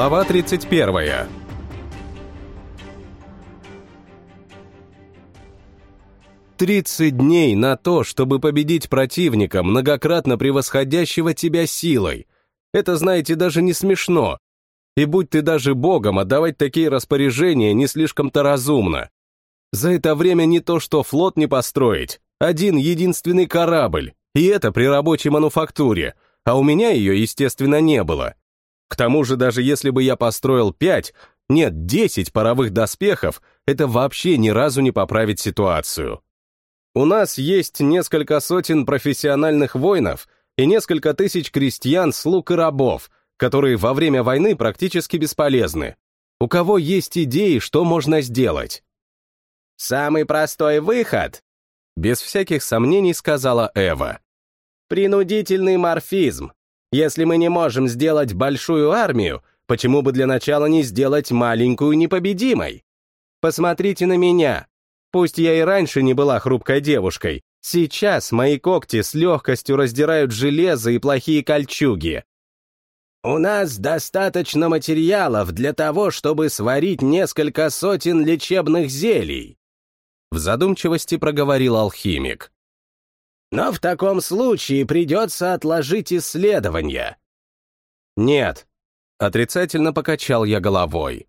Глава 31. Тридцать дней на то, чтобы победить противника, многократно превосходящего тебя силой. Это, знаете, даже не смешно. И будь ты даже богом, отдавать такие распоряжения не слишком-то разумно. За это время не то что флот не построить, один единственный корабль, и это при рабочей мануфактуре, а у меня ее, естественно, не было. К тому же, даже если бы я построил пять, нет, десять паровых доспехов, это вообще ни разу не поправит ситуацию. У нас есть несколько сотен профессиональных воинов и несколько тысяч крестьян, слуг и рабов, которые во время войны практически бесполезны. У кого есть идеи, что можно сделать? «Самый простой выход», — без всяких сомнений сказала Эва. «Принудительный морфизм. Если мы не можем сделать большую армию, почему бы для начала не сделать маленькую непобедимой? Посмотрите на меня. Пусть я и раньше не была хрупкой девушкой, сейчас мои когти с легкостью раздирают железо и плохие кольчуги. У нас достаточно материалов для того, чтобы сварить несколько сотен лечебных зелий. В задумчивости проговорил алхимик. Но в таком случае придется отложить исследования. Нет, отрицательно покачал я головой.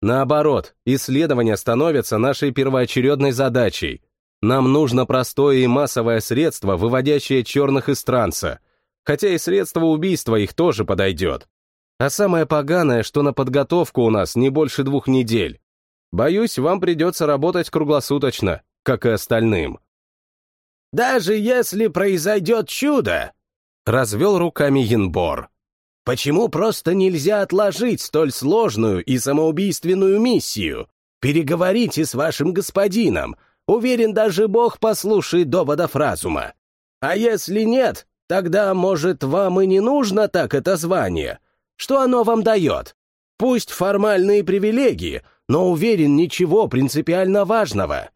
Наоборот, исследования становятся нашей первоочередной задачей. Нам нужно простое и массовое средство, выводящее черных из транса, хотя и средство убийства их тоже подойдет. А самое поганое, что на подготовку у нас не больше двух недель. Боюсь, вам придется работать круглосуточно, как и остальным. «Даже если произойдет чудо!» — развел руками Янбор. Почему просто нельзя отложить столь сложную и самоубийственную миссию? Переговорите с вашим господином. Уверен, даже Бог послушает доводов разума. А если нет, тогда, может, вам и не нужно так это звание? Что оно вам дает? Пусть формальные привилегии, но уверен, ничего принципиально важного.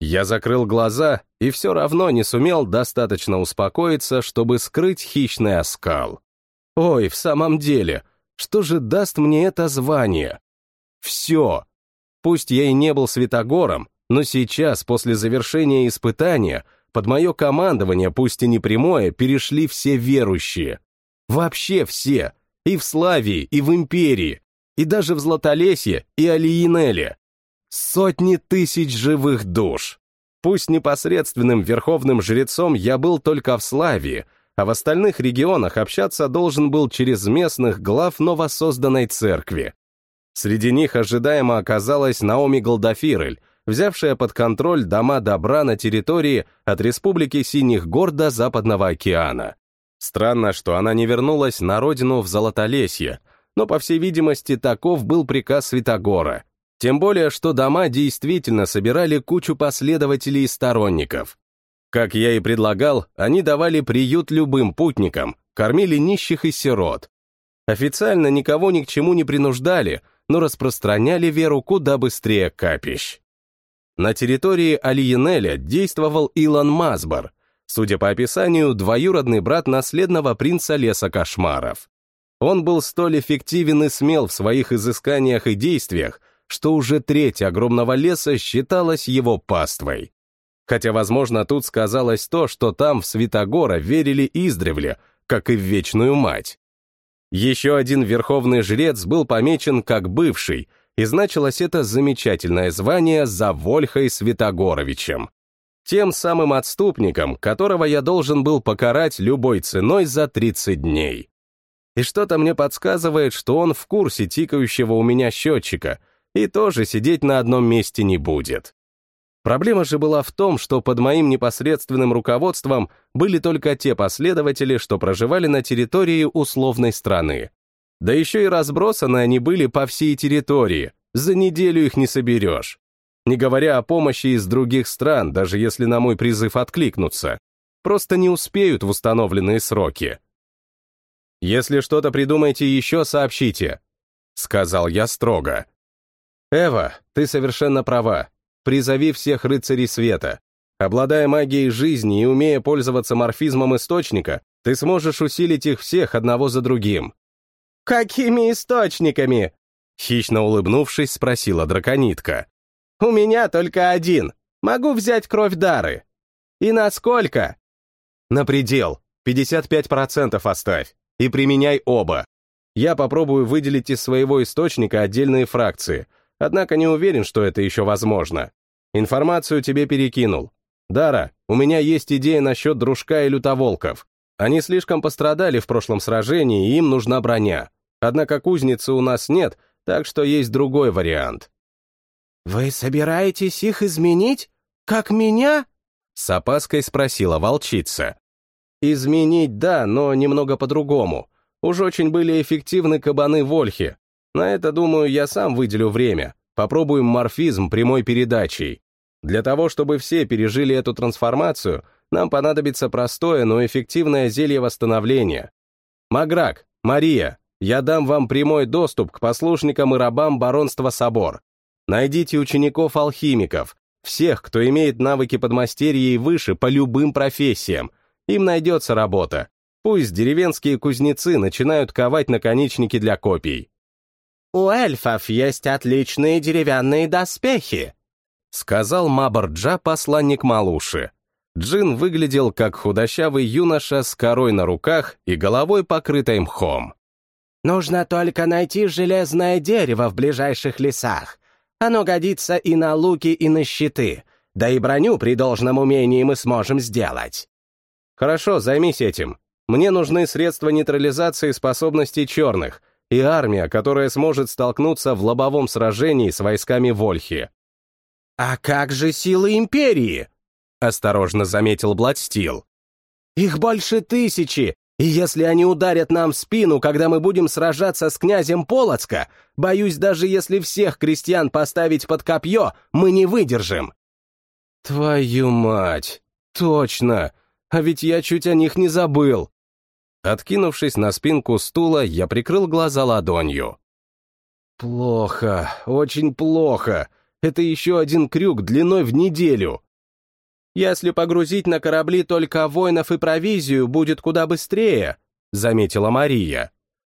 Я закрыл глаза и все равно не сумел достаточно успокоиться, чтобы скрыть хищный оскал. Ой, в самом деле, что же даст мне это звание? Все. Пусть я и не был святогором, но сейчас, после завершения испытания, под мое командование, пусть и не прямое, перешли все верующие. Вообще все. И в Славии, и в Империи, и даже в Златолесье, и Алиенеле. Сотни тысяч живых душ. Пусть непосредственным верховным жрецом я был только в Славии, а в остальных регионах общаться должен был через местных глав новосозданной церкви. Среди них ожидаемо оказалась Наоми Голдафирель, взявшая под контроль дома добра на территории от Республики Синих гор до Западного океана. Странно, что она не вернулась на родину в Золотолесье, но, по всей видимости, таков был приказ Святогора. Тем более, что дома действительно собирали кучу последователей и сторонников. Как я и предлагал, они давали приют любым путникам, кормили нищих и сирот. Официально никого ни к чему не принуждали, но распространяли веру куда быстрее капищ. На территории Алиенеля действовал Илон Масбар, судя по описанию, двоюродный брат наследного принца Леса Кошмаров. Он был столь эффективен и смел в своих изысканиях и действиях, что уже треть огромного леса считалась его паствой. Хотя, возможно, тут сказалось то, что там в Святогора верили издревле, как и в Вечную Мать. Еще один верховный жрец был помечен как бывший, и значилось это замечательное звание за Вольхой Святогоровичем. Тем самым отступником, которого я должен был покарать любой ценой за 30 дней. И что-то мне подсказывает, что он в курсе тикающего у меня счетчика и тоже сидеть на одном месте не будет. Проблема же была в том, что под моим непосредственным руководством были только те последователи, что проживали на территории условной страны. Да еще и разбросаны они были по всей территории, за неделю их не соберешь. Не говоря о помощи из других стран, даже если на мой призыв откликнутся. Просто не успеют в установленные сроки. «Если что-то придумаете еще, сообщите», — сказал я строго. «Эва, ты совершенно права. Призови всех рыцарей света. Обладая магией жизни и умея пользоваться морфизмом источника, ты сможешь усилить их всех одного за другим. «Какими источниками?» Хищно улыбнувшись, спросила драконитка. «У меня только один. Могу взять кровь Дары. И насколько?» «На предел. 55% оставь. И применяй оба. Я попробую выделить из своего источника отдельные фракции, однако не уверен, что это еще возможно. Информацию тебе перекинул. Дара, у меня есть идея насчет дружка и лютоволков. Они слишком пострадали в прошлом сражении, и им нужна броня. Однако кузницы у нас нет, так что есть другой вариант. «Вы собираетесь их изменить? Как меня?» С опаской спросила волчица. «Изменить, да, но немного по-другому. Уж очень были эффективны кабаны Вольхи. На это, думаю, я сам выделю время. Попробуем морфизм прямой передачей. Для того, чтобы все пережили эту трансформацию, нам понадобится простое, но эффективное зелье восстановления. Маграк, Мария, я дам вам прямой доступ к послушникам и рабам баронства Собор. Найдите учеников-алхимиков, всех, кто имеет навыки подмастерья и выше по любым профессиям. Им найдется работа. Пусть деревенские кузнецы начинают ковать наконечники для копий. «У эльфов есть отличные деревянные доспехи», сказал Мабарджа, посланник Малуши. Джин выглядел как худощавый юноша с корой на руках и головой покрытой мхом. Нужно только найти железное дерево в ближайших лесах. Оно годится и на луки, и на щиты. Да и броню при должном умении мы сможем сделать. Хорошо, займись этим. Мне нужны средства нейтрализации способностей черных и армия, которая сможет столкнуться в лобовом сражении с войсками Вольхи. «А как же силы Империи?» — осторожно заметил Бладстил. «Их больше тысячи, и если они ударят нам в спину, когда мы будем сражаться с князем Полоцка, боюсь, даже если всех крестьян поставить под копье, мы не выдержим». «Твою мать! Точно! А ведь я чуть о них не забыл!» Откинувшись на спинку стула, я прикрыл глаза ладонью. «Плохо, очень плохо. Это еще один крюк длиной в неделю. «Если погрузить на корабли только воинов и провизию, будет куда быстрее», — заметила Мария.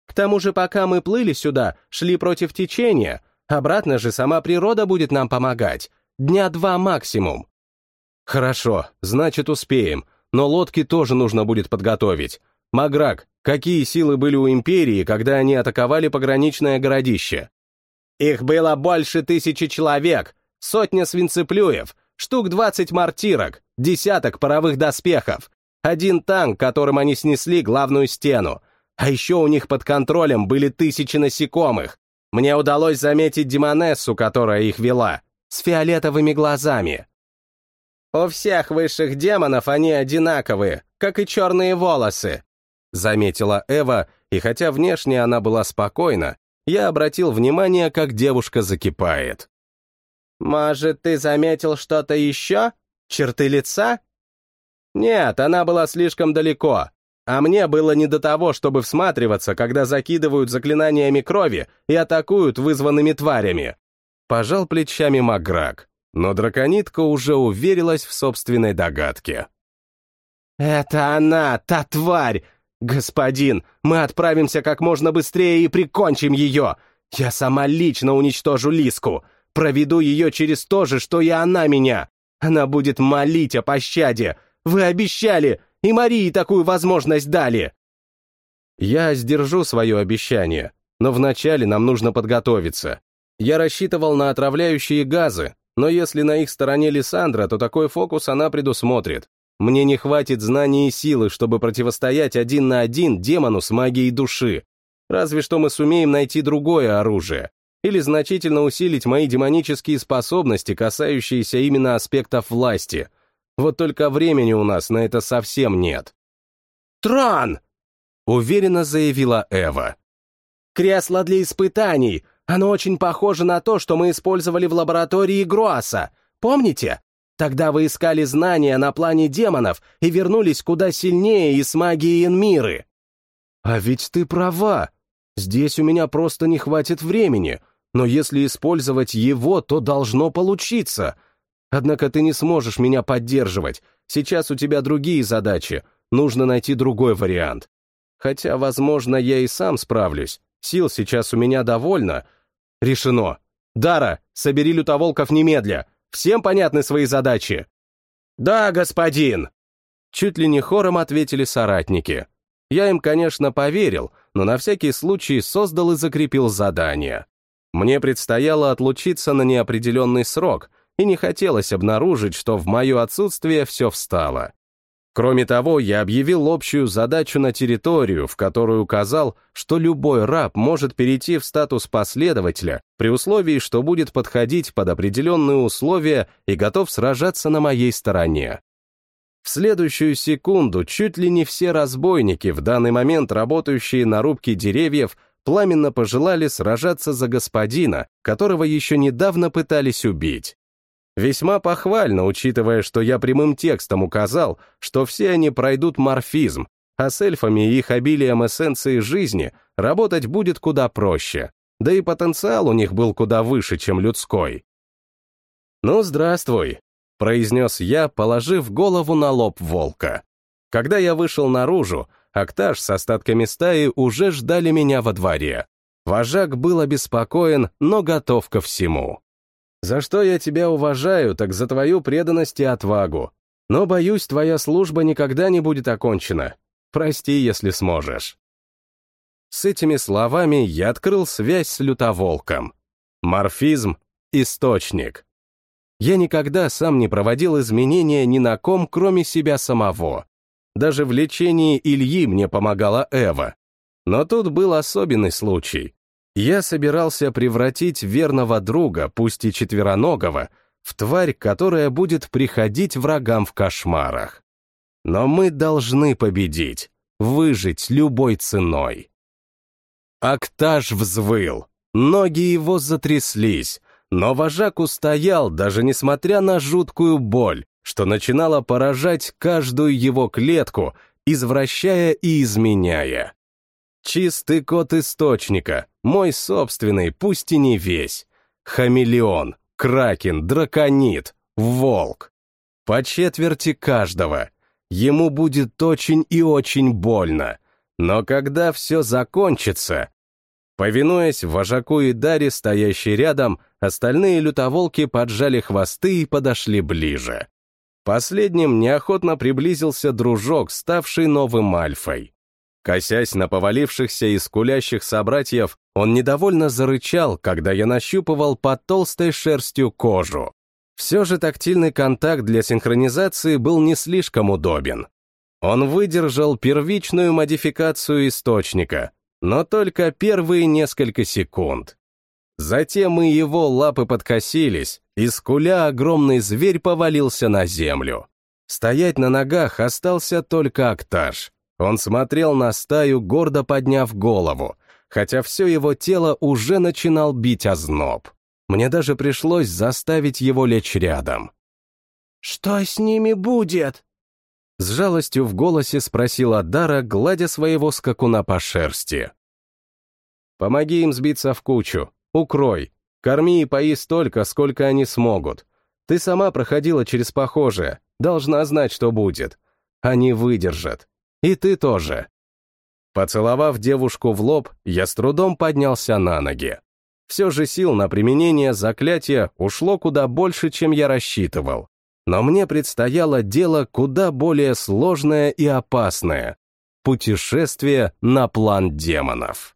«К тому же, пока мы плыли сюда, шли против течения, обратно же сама природа будет нам помогать. Дня два максимум». «Хорошо, значит, успеем, но лодки тоже нужно будет подготовить. Маграк, какие силы были у Империи, когда они атаковали пограничное городище?» «Их было больше тысячи человек, сотня свинцеплюев, штук 20 мортирок, десяток паровых доспехов, один танк, которым они снесли главную стену. А еще у них под контролем были тысячи насекомых. Мне удалось заметить Демонессу, которая их вела, с фиолетовыми глазами. «У всех высших демонов они одинаковые, как и черные волосы», заметила Эва, и хотя внешне она была спокойна, я обратил внимание, как девушка закипает. «Может, ты заметил что-то еще? Черты лица?» «Нет, она была слишком далеко, а мне было не до того, чтобы всматриваться, когда закидывают заклинаниями крови и атакуют вызванными тварями». Пожал плечами Макграк, но драконитка уже уверилась в собственной догадке. «Это она, та тварь! Господин, мы отправимся как можно быстрее и прикончим ее! Я сама лично уничтожу Лиску! Проведу ее через то же, что и она меня. Она будет молить о пощаде. Вы обещали, и Марии такую возможность дали. Я сдержу свое обещание, но вначале нам нужно подготовиться. Я рассчитывал на отравляющие газы, но если на их стороне Лиссандра, то такой фокус она предусмотрит. Мне не хватит знаний и силы, чтобы противостоять один на один демону с магией души. Разве что мы сумеем найти другое оружие или значительно усилить мои демонические способности, касающиеся именно аспектов власти. Вот только времени у нас на это совсем нет. «Тран!» — уверенно заявила Эва. «Кресло для испытаний. Оно очень похоже на то, что мы использовали в лаборатории Груаса. Помните? Тогда вы искали знания на плане демонов и вернулись куда сильнее и с магией Энмиры». «А ведь ты права. Здесь у меня просто не хватит времени но если использовать его, то должно получиться. Однако ты не сможешь меня поддерживать. Сейчас у тебя другие задачи. Нужно найти другой вариант. Хотя, возможно, я и сам справлюсь. Сил сейчас у меня довольно. Решено. Дара, собери лютоволков немедля. Всем понятны свои задачи? Да, господин. Чуть ли не хором ответили соратники. Я им, конечно, поверил, но на всякий случай создал и закрепил задание. Мне предстояло отлучиться на неопределенный срок, и не хотелось обнаружить, что в мое отсутствие все встало. Кроме того, я объявил общую задачу на территорию, в которую указал, что любой раб может перейти в статус последователя при условии, что будет подходить под определенные условия и готов сражаться на моей стороне. В следующую секунду чуть ли не все разбойники, в данный момент работающие на рубке деревьев, пламенно пожелали сражаться за господина, которого еще недавно пытались убить. Весьма похвально, учитывая, что я прямым текстом указал, что все они пройдут морфизм, а с эльфами и их обилием эссенции жизни работать будет куда проще, да и потенциал у них был куда выше, чем людской. «Ну, здравствуй», — произнес я, положив голову на лоб волка. Когда я вышел наружу, Акташ с остатками стаи уже ждали меня во дворе. Вожак был обеспокоен, но готов ко всему. За что я тебя уважаю, так за твою преданность и отвагу. Но, боюсь, твоя служба никогда не будет окончена. Прости, если сможешь. С этими словами я открыл связь с лютоволком. Морфизм — источник. Я никогда сам не проводил изменения ни на ком, кроме себя самого. Даже в лечении Ильи мне помогала Эва. Но тут был особенный случай. Я собирался превратить верного друга, пусть и четвероногого, в тварь, которая будет приходить врагам в кошмарах. Но мы должны победить, выжить любой ценой. Актаж взвыл, ноги его затряслись, но вожак устоял, даже несмотря на жуткую боль, что начинала поражать каждую его клетку, извращая и изменяя. Чистый код источника, мой собственный, пусть и не весь. Хамелеон, кракен, драконит, волк. По четверти каждого. Ему будет очень и очень больно. Но когда все закончится... Повинуясь вожаку и Даре, стоящей рядом, остальные лютоволки поджали хвосты и подошли ближе. Последним неохотно приблизился дружок, ставший новым альфой. Косясь на повалившихся и скулящих собратьев, он недовольно зарычал, когда я нащупывал под толстой шерстью кожу. Все же тактильный контакт для синхронизации был не слишком удобен. Он выдержал первичную модификацию источника, но только первые несколько секунд. Затем и его лапы подкосились, и скуля огромный зверь повалился на землю. Стоять на ногах остался только Акташ. Он смотрел на стаю, гордо подняв голову, хотя все его тело уже начинал бить озноб. Мне даже пришлось заставить его лечь рядом. «Что с ними будет?» С жалостью в голосе спросила Дара, гладя своего скакуна по шерсти. «Помоги им сбиться в кучу, укрой, корми и пои столько, сколько они смогут. Ты сама проходила через похожее, должна знать, что будет. Они выдержат. И ты тоже. Поцеловав девушку в лоб, я с трудом поднялся на ноги. Все же сил на применение заклятия ушло куда больше, чем я рассчитывал. Но мне предстояло дело куда более сложное и опасное — путешествие на план демонов.